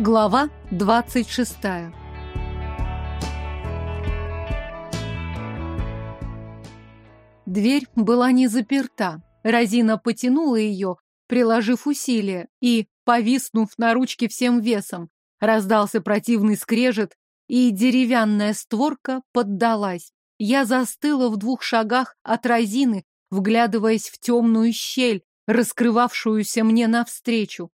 Глава 26 Дверь была не заперта. Розина потянула ее, приложив усилия, и, повиснув на ручке всем весом, раздался противный скрежет, и деревянная створка поддалась. Я застыла в двух шагах от Розины, вглядываясь в темную щель, раскрывавшуюся мне навстречу.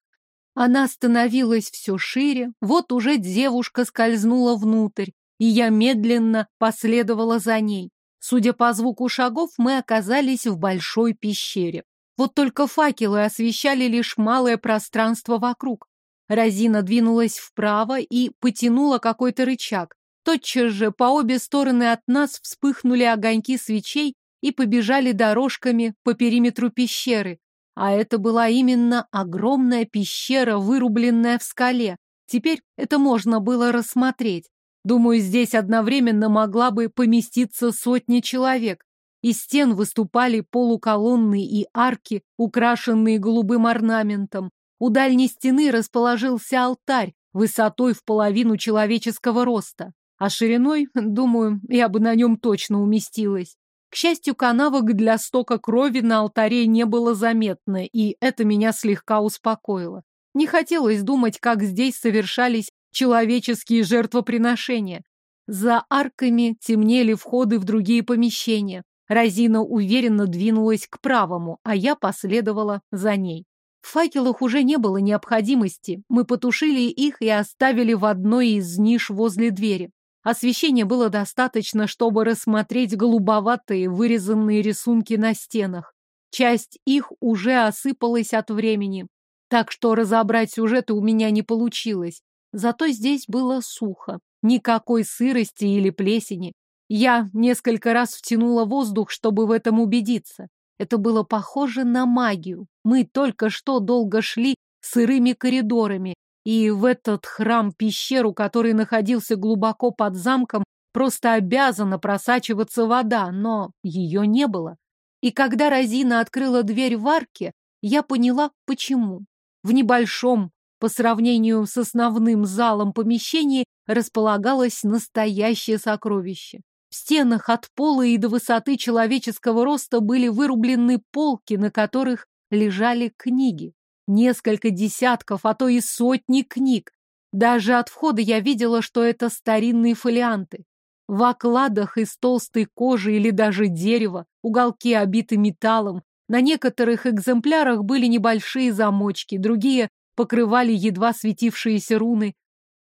Она становилась все шире, вот уже девушка скользнула внутрь, и я медленно последовала за ней. Судя по звуку шагов, мы оказались в большой пещере. Вот только факелы освещали лишь малое пространство вокруг. Розина двинулась вправо и потянула какой-то рычаг. Тотчас же по обе стороны от нас вспыхнули огоньки свечей и побежали дорожками по периметру пещеры. А это была именно огромная пещера, вырубленная в скале. Теперь это можно было рассмотреть. Думаю, здесь одновременно могла бы поместиться сотни человек. Из стен выступали полуколонны и арки, украшенные голубым орнаментом. У дальней стены расположился алтарь высотой в половину человеческого роста. А шириной, думаю, я бы на нем точно уместилась. К счастью, канавок для стока крови на алтаре не было заметно, и это меня слегка успокоило. Не хотелось думать, как здесь совершались человеческие жертвоприношения. За арками темнели входы в другие помещения. Розина уверенно двинулась к правому, а я последовала за ней. В факелах уже не было необходимости. Мы потушили их и оставили в одной из ниш возле двери. Освещения было достаточно, чтобы рассмотреть голубоватые вырезанные рисунки на стенах. Часть их уже осыпалась от времени, так что разобрать сюжеты у меня не получилось. Зато здесь было сухо, никакой сырости или плесени. Я несколько раз втянула воздух, чтобы в этом убедиться. Это было похоже на магию. Мы только что долго шли сырыми коридорами, и в этот храм-пещеру, который находился глубоко под замком, просто обязана просачиваться вода, но ее не было. И когда Розина открыла дверь в арке, я поняла, почему. В небольшом, по сравнению с основным залом помещении, располагалось настоящее сокровище. В стенах от пола и до высоты человеческого роста были вырублены полки, на которых лежали книги. Несколько десятков, а то и сотни книг. Даже от входа я видела, что это старинные фолианты. В окладах из толстой кожи или даже дерева, уголки обиты металлом. На некоторых экземплярах были небольшие замочки, другие покрывали едва светившиеся руны.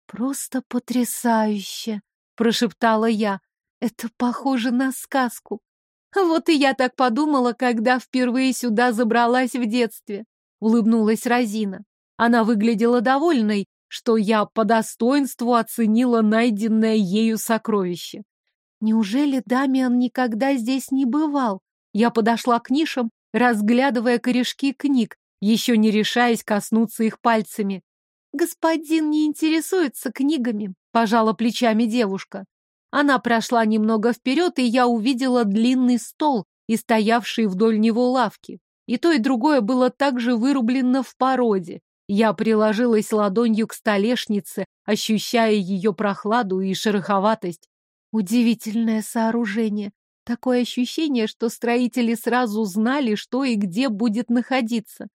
«Просто потрясающе!» — прошептала я. «Это похоже на сказку. Вот и я так подумала, когда впервые сюда забралась в детстве улыбнулась Розина. Она выглядела довольной, что я по достоинству оценила найденное ею сокровище. Неужели Дамиан никогда здесь не бывал? Я подошла к нишам, разглядывая корешки книг, еще не решаясь коснуться их пальцами. «Господин не интересуется книгами», — пожала плечами девушка. Она прошла немного вперед, и я увидела длинный стол и стоявшие вдоль него лавки. И то, и другое было также вырублено в породе. Я приложилась ладонью к столешнице, ощущая ее прохладу и шероховатость. Удивительное сооружение. Такое ощущение, что строители сразу знали, что и где будет находиться.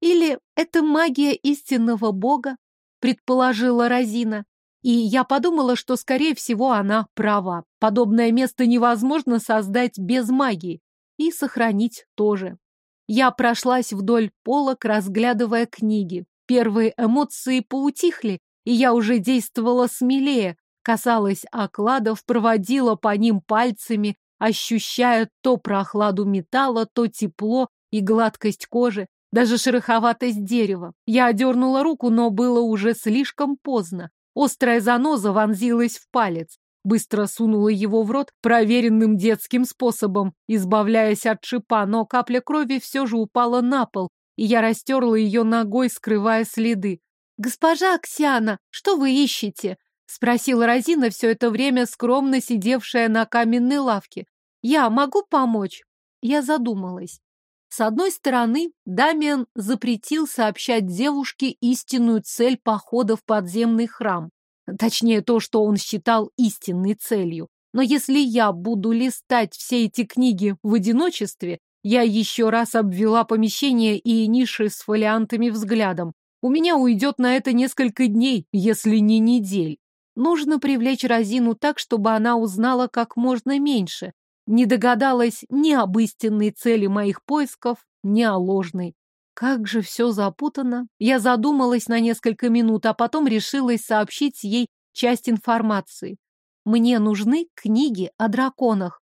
Или это магия истинного бога, предположила Розина. И я подумала, что, скорее всего, она права. Подобное место невозможно создать без магии. И сохранить тоже. Я прошлась вдоль полок, разглядывая книги. Первые эмоции поутихли, и я уже действовала смелее, касалась окладов, проводила по ним пальцами, ощущая то прохладу металла, то тепло и гладкость кожи, даже шероховатость дерева. Я одернула руку, но было уже слишком поздно. Острая заноза вонзилась в палец быстро сунула его в рот проверенным детским способом, избавляясь от шипа, но капля крови все же упала на пол, и я растерла ее ногой, скрывая следы. «Госпожа Аксиана, что вы ищете?» — спросила Розина, все это время скромно сидевшая на каменной лавке. «Я могу помочь?» Я задумалась. С одной стороны, Дамиан запретил сообщать девушке истинную цель похода в подземный храм. Точнее, то, что он считал истинной целью. Но если я буду листать все эти книги в одиночестве, я еще раз обвела помещение и ниши с фолиантами взглядом. У меня уйдет на это несколько дней, если не недель. Нужно привлечь Розину так, чтобы она узнала как можно меньше. Не догадалась ни об истинной цели моих поисков, ни о ложной. Как же все запутано. Я задумалась на несколько минут, а потом решилась сообщить ей часть информации. Мне нужны книги о драконах.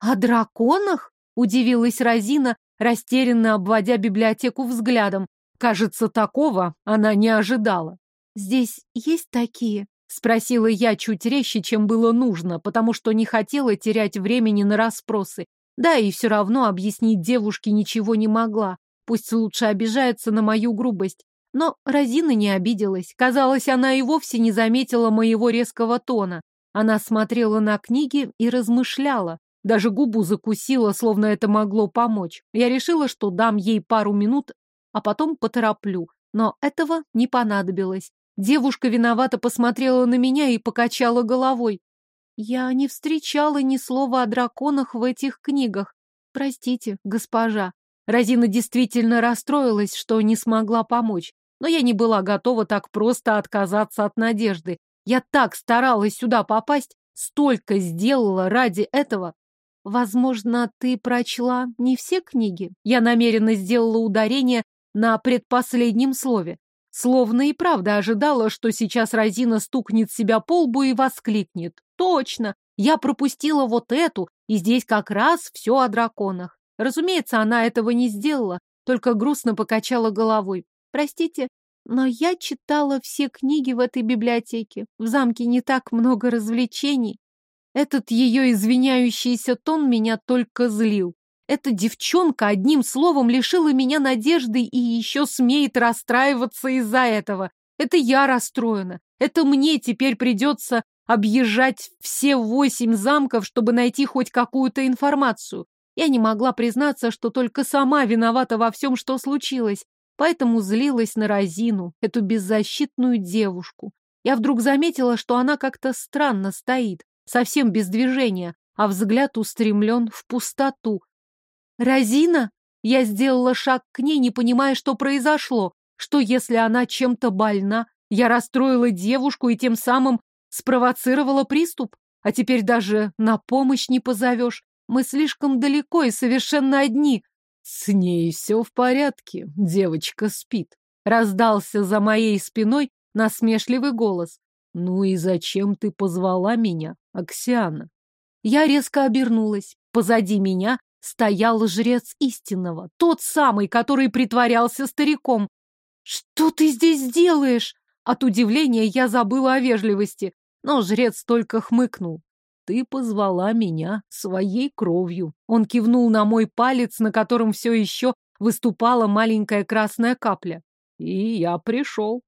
О драконах? Удивилась Розина, растерянно обводя библиотеку взглядом. Кажется, такого она не ожидала. Здесь есть такие? Спросила я чуть резче, чем было нужно, потому что не хотела терять времени на расспросы. Да, и все равно объяснить девушке ничего не могла. Пусть лучше обижается на мою грубость. Но Розина не обиделась. Казалось, она и вовсе не заметила моего резкого тона. Она смотрела на книги и размышляла. Даже губу закусила, словно это могло помочь. Я решила, что дам ей пару минут, а потом потороплю. Но этого не понадобилось. Девушка виновато посмотрела на меня и покачала головой. Я не встречала ни слова о драконах в этих книгах. Простите, госпожа. Розина действительно расстроилась, что не смогла помочь. Но я не была готова так просто отказаться от надежды. Я так старалась сюда попасть, столько сделала ради этого. Возможно, ты прочла не все книги? Я намеренно сделала ударение на предпоследнем слове. Словно и правда ожидала, что сейчас Розина стукнет себя по лбу и воскликнет. Точно! Я пропустила вот эту, и здесь как раз все о драконах. Разумеется, она этого не сделала, только грустно покачала головой. Простите, но я читала все книги в этой библиотеке. В замке не так много развлечений. Этот ее извиняющийся тон меня только злил. Эта девчонка одним словом лишила меня надежды и еще смеет расстраиваться из-за этого. Это я расстроена. Это мне теперь придется объезжать все восемь замков, чтобы найти хоть какую-то информацию. Я не могла признаться, что только сама виновата во всем, что случилось, поэтому злилась на Розину, эту беззащитную девушку. Я вдруг заметила, что она как-то странно стоит, совсем без движения, а взгляд устремлен в пустоту, «Розина?» Я сделала шаг к ней, не понимая, что произошло. Что, если она чем-то больна? Я расстроила девушку и тем самым спровоцировала приступ? А теперь даже на помощь не позовешь. Мы слишком далеко и совершенно одни. С ней все в порядке, девочка спит. Раздался за моей спиной насмешливый голос. Ну и зачем ты позвала меня, Аксиана? Я резко обернулась. Позади меня стоял жрец истинного, тот самый, который притворялся стариком. «Что ты здесь делаешь?» От удивления я забыла о вежливости, но жрец только хмыкнул. «Ты позвала меня своей кровью». Он кивнул на мой палец, на котором все еще выступала маленькая красная капля. «И я пришел».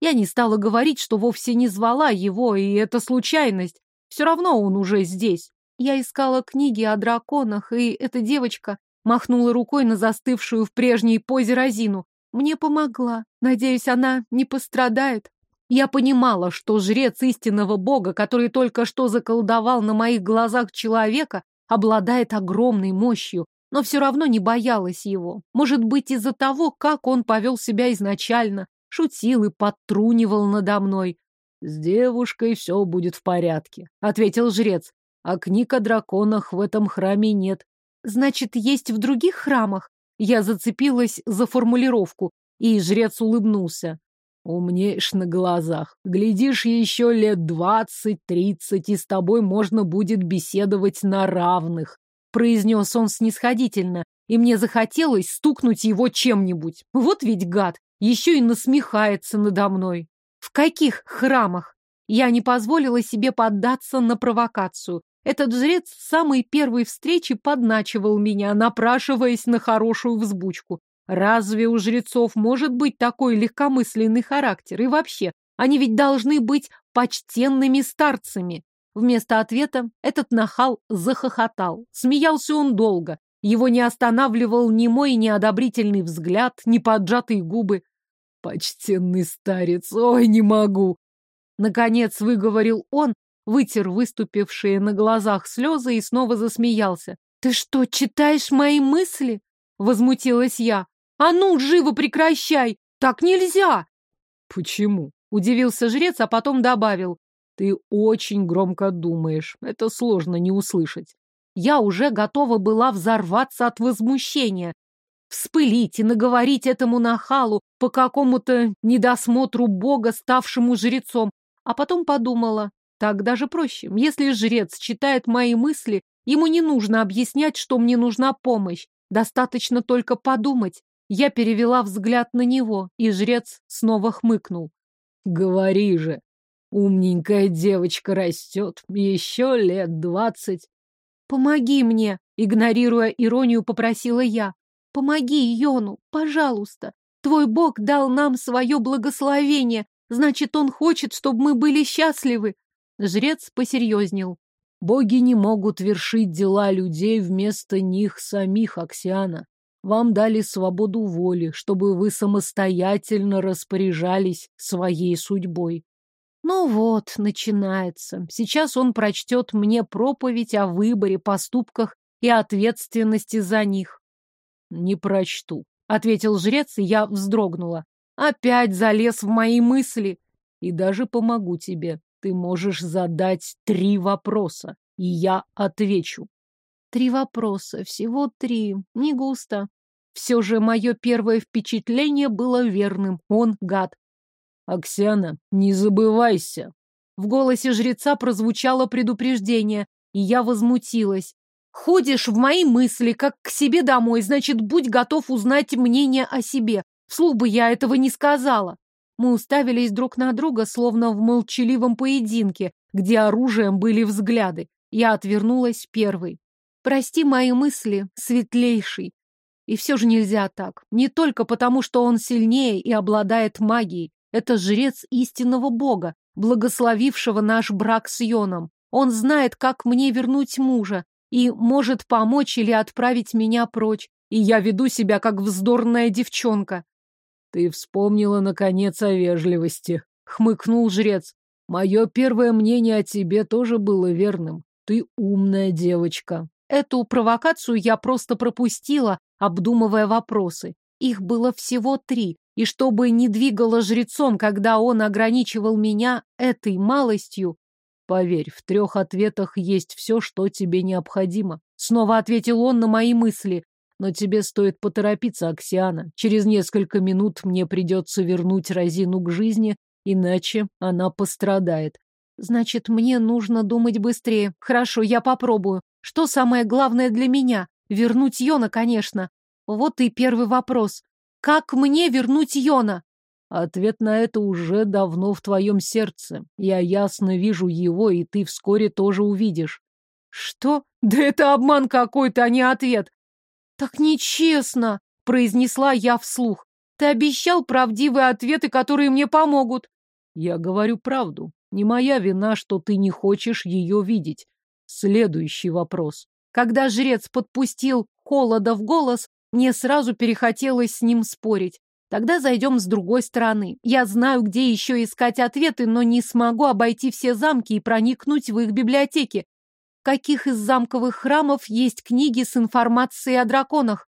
Я не стала говорить, что вовсе не звала его, и это случайность. Все равно он уже здесь. Я искала книги о драконах, и эта девочка махнула рукой на застывшую в прежней позе Розину. Мне помогла. Надеюсь, она не пострадает. Я понимала, что жрец истинного бога, который только что заколдовал на моих глазах человека, обладает огромной мощью, но все равно не боялась его. Может быть, из-за того, как он повел себя изначально, шутил и подтрунивал надо мной. «С девушкой все будет в порядке», — ответил жрец а книг о драконах в этом храме нет. Значит, есть в других храмах? Я зацепилась за формулировку, и жрец улыбнулся. Умнеешь на глазах. Глядишь, еще лет двадцать-тридцать, и с тобой можно будет беседовать на равных, произнес он снисходительно, и мне захотелось стукнуть его чем-нибудь. Вот ведь гад, еще и насмехается надо мной. В каких храмах? Я не позволила себе поддаться на провокацию. Этот жрец с самой первой встречи подначивал меня, напрашиваясь на хорошую взбучку. Разве у жрецов может быть такой легкомысленный характер? И вообще, они ведь должны быть почтенными старцами. Вместо ответа этот нахал захохотал. Смеялся он долго. Его не останавливал ни мой неодобрительный взгляд, ни поджатые губы. Почтенный старец, ой, не могу. Наконец выговорил он, вытер выступившие на глазах слезы и снова засмеялся. «Ты что, читаешь мои мысли?» — возмутилась я. «А ну, живо прекращай! Так нельзя!» «Почему?» — удивился жрец, а потом добавил. «Ты очень громко думаешь. Это сложно не услышать». Я уже готова была взорваться от возмущения. Вспылить и наговорить этому нахалу по какому-то недосмотру бога, ставшему жрецом. А потом подумала, так даже проще. Если жрец читает мои мысли, ему не нужно объяснять, что мне нужна помощь. Достаточно только подумать. Я перевела взгляд на него, и жрец снова хмыкнул. «Говори же, умненькая девочка растет, еще лет двадцать». «Помоги мне!» — игнорируя иронию, попросила я. «Помоги Йону, пожалуйста. Твой бог дал нам свое благословение, значит, он хочет, чтобы мы были счастливы». Жрец посерьезнел. «Боги не могут вершить дела людей вместо них самих, Аксиана. Вам дали свободу воли, чтобы вы самостоятельно распоряжались своей судьбой. Ну вот, начинается. Сейчас он прочтет мне проповедь о выборе, поступках и ответственности за них. Не прочту, ответил жрец, и я вздрогнула. Опять залез в мои мысли. И даже помогу тебе. Ты можешь задать три вопроса, и я отвечу. Три вопроса, всего три, не густо. Все же мое первое впечатление было верным. Он гад. «Аксиана, не забывайся!» В голосе жреца прозвучало предупреждение, и я возмутилась. «Ходишь в мои мысли, как к себе домой, значит, будь готов узнать мнение о себе. Вслух бы я этого не сказала». Мы уставились друг на друга, словно в молчаливом поединке, где оружием были взгляды. Я отвернулась первой. Прости мои мысли, светлейший. И все же нельзя так. Не только потому, что он сильнее и обладает магией. Это жрец истинного бога, благословившего наш брак с Йоном. Он знает, как мне вернуть мужа, и может помочь или отправить меня прочь. И я веду себя, как вздорная девчонка. Ты вспомнила, наконец, о вежливости, — хмыкнул жрец. Мое первое мнение о тебе тоже было верным. Ты умная девочка. Эту провокацию я просто пропустила, обдумывая вопросы. Их было всего три, и чтобы не двигало жрецом, когда он ограничивал меня этой малостью, поверь, в трех ответах есть все, что тебе необходимо. Снова ответил он на мои мысли. Но тебе стоит поторопиться, Аксиана. Через несколько минут мне придется вернуть Розину к жизни, иначе она пострадает. Значит, мне нужно думать быстрее. Хорошо, я попробую. Что самое главное для меня? Вернуть Йона, конечно. Вот и первый вопрос. Как мне вернуть Йона? Ответ на это уже давно в твоем сердце. Я ясно вижу его, и ты вскоре тоже увидишь. Что? Да это обман какой-то, а не ответ. Так нечестно, произнесла я вслух. Ты обещал правдивые ответы, которые мне помогут. Я говорю правду. Не моя вина, что ты не хочешь ее видеть. Следующий вопрос. Когда жрец подпустил холода в голос, мне сразу перехотелось с ним спорить. Тогда зайдем с другой стороны. Я знаю, где еще искать ответы, но не смогу обойти все замки и проникнуть в их библиотеки. Каких из замковых храмов есть книги с информацией о драконах?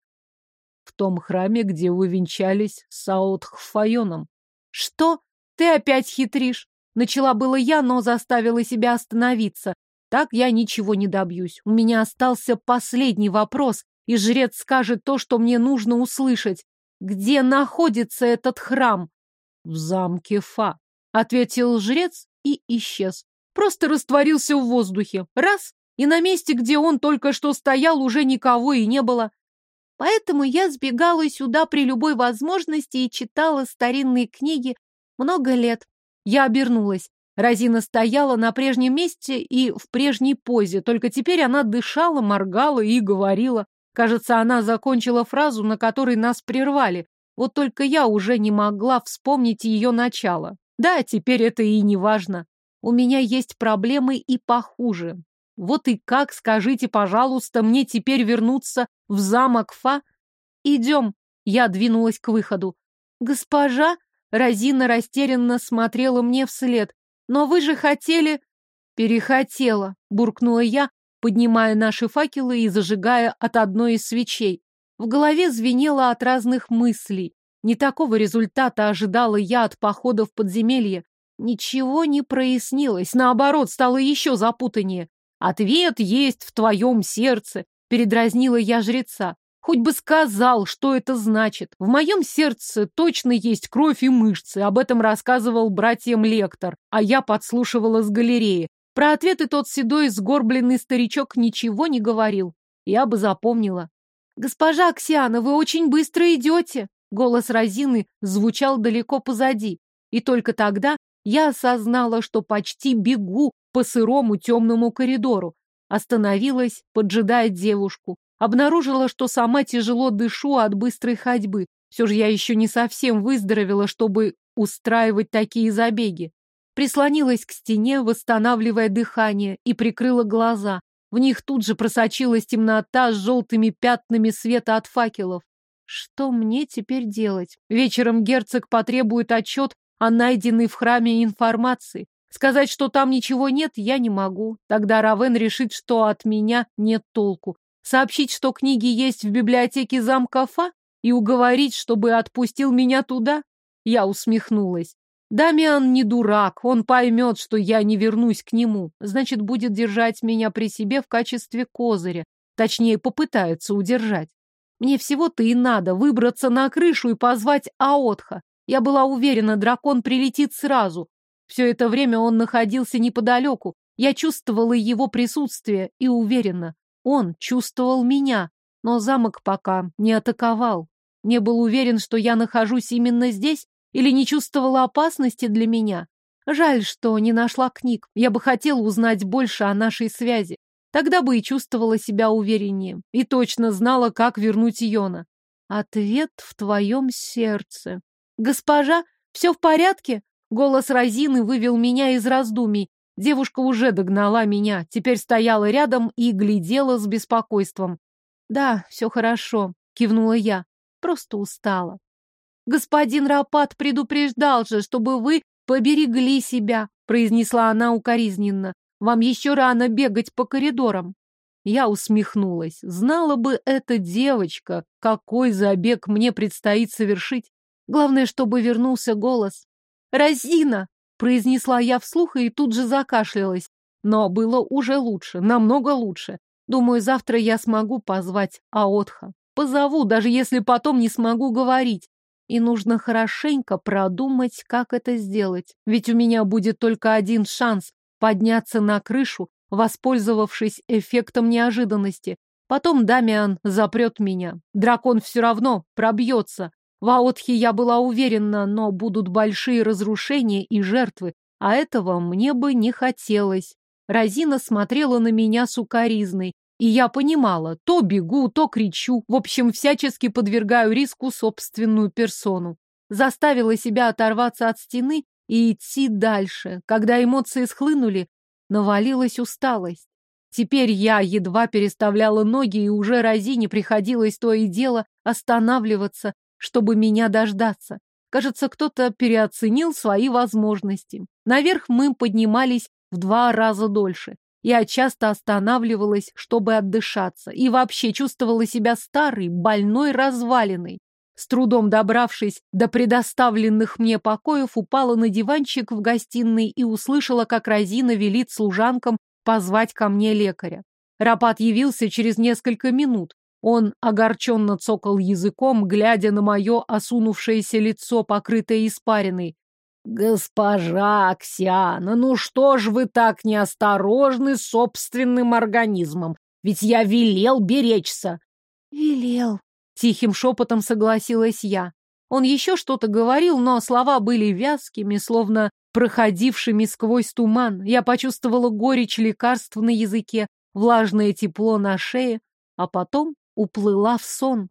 В том храме, где вы венчались с Саутхфайоном. Что? Ты опять хитришь? Начала было я, но заставила себя остановиться. Так я ничего не добьюсь. У меня остался последний вопрос, и жрец скажет то, что мне нужно услышать. Где находится этот храм? В замке Фа, ответил жрец и исчез. Просто растворился в воздухе. Раз, и на месте, где он только что стоял, уже никого и не было. Поэтому я сбегала сюда при любой возможности и читала старинные книги много лет. Я обернулась. Розина стояла на прежнем месте и в прежней позе, только теперь она дышала, моргала и говорила. Кажется, она закончила фразу, на которой нас прервали. Вот только я уже не могла вспомнить ее начало. Да, теперь это и не важно. У меня есть проблемы и похуже. Вот и как, скажите, пожалуйста, мне теперь вернуться в замок Фа? Идем. Я двинулась к выходу. Госпожа? Розина растерянно смотрела мне вслед. Но вы же хотели... Перехотела, буркнула я, поднимая наши факелы и зажигая от одной из свечей. В голове звенело от разных мыслей. Не такого результата ожидала я от похода в подземелье. Ничего не прояснилось, наоборот, стало еще запутаннее. Ответ есть в твоем сердце, передразнила я жреца. Хоть бы сказал, что это значит. В моем сердце точно есть кровь и мышцы. Об этом рассказывал братьям лектор, а я подслушивала с галереи. Про ответы тот седой сгорбленный старичок ничего не говорил. Я бы запомнила. «Госпожа Аксиана, вы очень быстро идете!» Голос Розины звучал далеко позади. И только тогда я осознала, что почти бегу по сырому темному коридору. Остановилась, поджидая девушку. Обнаружила, что сама тяжело дышу от быстрой ходьбы. Все же я еще не совсем выздоровела, чтобы устраивать такие забеги прислонилась к стене, восстанавливая дыхание, и прикрыла глаза. В них тут же просочилась темнота с желтыми пятнами света от факелов. Что мне теперь делать? Вечером герцог потребует отчет о найденной в храме информации. Сказать, что там ничего нет, я не могу. Тогда Равен решит, что от меня нет толку. Сообщить, что книги есть в библиотеке замка Фа? И уговорить, чтобы отпустил меня туда? Я усмехнулась. Дамиан не дурак, он поймет, что я не вернусь к нему, значит, будет держать меня при себе в качестве козыря, точнее, попытается удержать. Мне всего-то и надо выбраться на крышу и позвать Аотха. Я была уверена, дракон прилетит сразу. Все это время он находился неподалеку. Я чувствовала его присутствие и уверена, он чувствовал меня, но замок пока не атаковал. Не был уверен, что я нахожусь именно здесь, или не чувствовала опасности для меня? Жаль, что не нашла книг. Я бы хотела узнать больше о нашей связи. Тогда бы и чувствовала себя увереннее. И точно знала, как вернуть Йона. Ответ в твоем сердце. Госпожа, все в порядке? Голос Розины вывел меня из раздумий. Девушка уже догнала меня, теперь стояла рядом и глядела с беспокойством. Да, все хорошо, кивнула я. Просто устала. Господин Рапат предупреждал же, чтобы вы поберегли себя, произнесла она укоризненно. Вам еще рано бегать по коридорам. Я усмехнулась. Знала бы эта девочка, какой забег мне предстоит совершить. Главное, чтобы вернулся голос. «Розина!» — произнесла я вслух и тут же закашлялась. Но было уже лучше, намного лучше. Думаю, завтра я смогу позвать Аотха. Позову, даже если потом не смогу говорить. И нужно хорошенько продумать, как это сделать. Ведь у меня будет только один шанс подняться на крышу, воспользовавшись эффектом неожиданности. Потом Дамиан запрет меня. Дракон все равно пробьется. В я была уверена, но будут большие разрушения и жертвы, а этого мне бы не хотелось. Розина смотрела на меня сукоризной, и я понимала, то бегу, то кричу, в общем, всячески подвергаю риску собственную персону. Заставила себя оторваться от стены и идти дальше. Когда эмоции схлынули, навалилась усталость. Теперь я едва переставляла ноги, и уже Розине приходилось то и дело останавливаться, чтобы меня дождаться. Кажется, кто-то переоценил свои возможности. Наверх мы поднимались в два раза дольше. Я часто останавливалась, чтобы отдышаться, и вообще чувствовала себя старой, больной, разваленной. С трудом добравшись до предоставленных мне покоев, упала на диванчик в гостиной и услышала, как Розина велит служанкам позвать ко мне лекаря. Рапат явился через несколько минут. Он огорченно цокал языком, глядя на мое осунувшееся лицо, покрытое испариной. «Госпожа Аксиана, ну что ж вы так неосторожны с собственным организмом? Ведь я велел беречься!» «Велел», — тихим шепотом согласилась я. Он еще что-то говорил, но слова были вязкими, словно проходившими сквозь туман. Я почувствовала горечь лекарств на языке, влажное тепло на шее, а потом уплыла в сон.